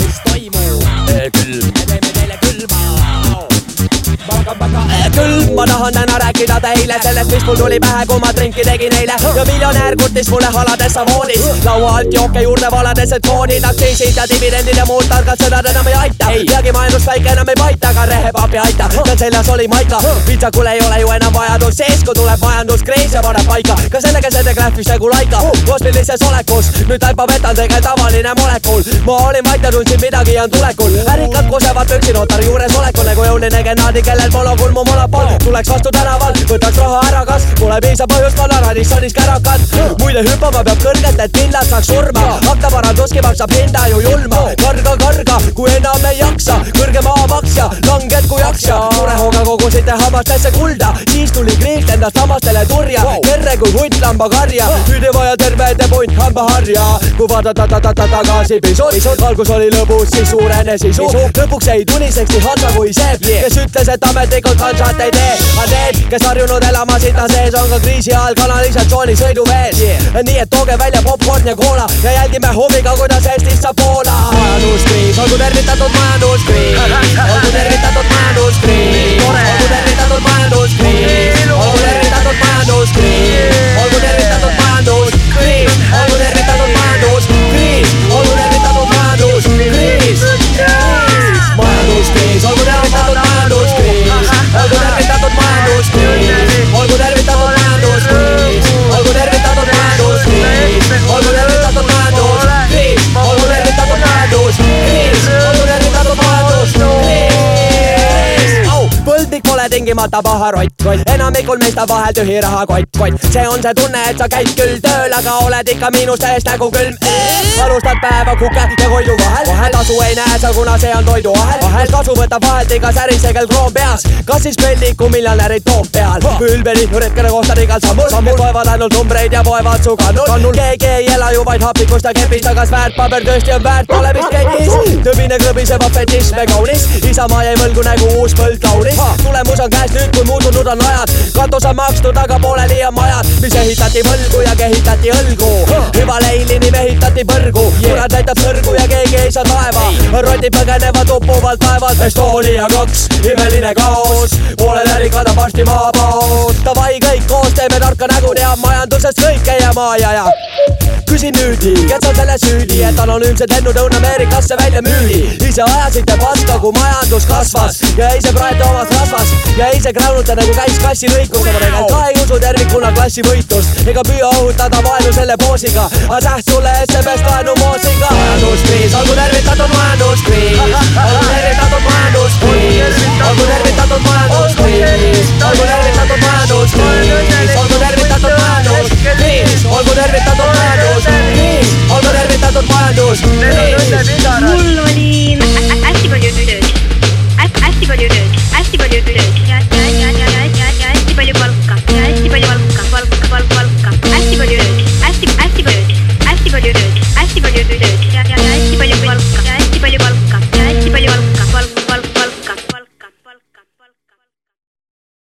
mis toimub? külm, me teeme teile külma. küll ma tahan täna rääkida teile sellest, mis mul tuli pähe, kui ma trinki tegin eile ja miljonär kurtis mulle halades savoonis laua alt jooke juurde valades, et foonid, aktsiisid ja dividendid ja muud targad sõnad enam ei aita. peagi paita, rehepaap ei aita. tal seljas oli maika, vitsakul ei ole ju enam vajadust sees, kui tuleb majanduskriis ja paneb paika ka selle, kes ette klähvis nagu laika. kosmilises olekus, nüüd taipab, et on tegelikult tavaline molekul. ma olin vait ja tundsin midagi ja on tulekul. ärikad kosevad püksinotari juures olekul nagu jõuline genaadi, kellel pole kulmu monopol. tuleks vastu tänaval, võtaks raha ära, kas pole piisav põhjus panna Radissonis kärakad. muide hüppama peab kõrgelt, et kindlalt saaks surma. aknaparanduski maksab hinda ju julma. karga, karga, kui enam ei jaksa, kõrge maamaks ja langed kui jaksja. suure hooga kogusite hammastesse kulda, siis tuli kriis endast hammastele turja. kerre kui hunt lambakarja, nüüd ei vaja terve punt hambaharja. kui vaadata ta, ta, ta, tagasi pisut, algus oli lõbus, siis suurenes isu. lõpuks jäi tuliseks nii Hansa kui Seep, kes ütles, et ametlikult Hansat ei tee. aga need, kes harjunud elama sita sees, on ka kriisi ajal kanalisatsiooni sõiduvees. nii et tooge välja popkorn ja koola ja jälgime huviga, kuidas Eestist saab Poola. majanduskriis, olgu tervitatud majanduskriis, olgu tervitatud majanduskriis, põlvik pole tingimata paha rott, rott, enamikul meist on vahel tühi rahakott, kott. see on see tunne, et sa käid küll tööl, aga oled ikka miinuste ees nägu külm. alustad päeva kuke ja koidu vahel, vahel tasu ei näe sa, kuna see on toiduahel, vahel kasu võtab vahelt iga särisegel kroon peas, kas siis pelliku miljonärid Toompeal, ülbeliiturid, kelle kohta on igal sammul, sammul loevad ainult numbreid ja poevad su kannul, keegi ei ela ju vaid hapnikust ja kepist, aga väärtpaber tõesti on väärt olemist ketis, tõbine klõbiseva fetism ja kaunis, Isamaa jäi võlgu nagu uus põld kaunis, tulemus on käes nüüd, kui muutunud on ajad, katus on makstud, aga pooleli on majad, mis ehitati võlgu ja kehitati õlgu, hüvaleilini mehitati põrgu, kurat näitab sõrgu ja keegi ei saa taeva, rotid põgenevad uppuvalt taevalt, Estonia kaks, imeline kaos, pooled ärikad on varsti maapaos, davai kõik koos teeme tarka nägu, teab majandusest kõike ja maajaja küsin nüüdi, kes on selle süüdi, et anonüümsed lennud Lõuna-Ameerikasse välja müüdi. ise ajasite paska, kui majandus kasvas. Ja ise praete omas rasvas. Ja ise kräunute nagu käis kassilõikus, aga tegelikult ka ei usu tervikuna klassivõitlust ega püüa õhutada vaenu selle poosiga, aga säht sulle SMS laenu moosiga. majanduskriis, olgu tervitatud majanduskriis,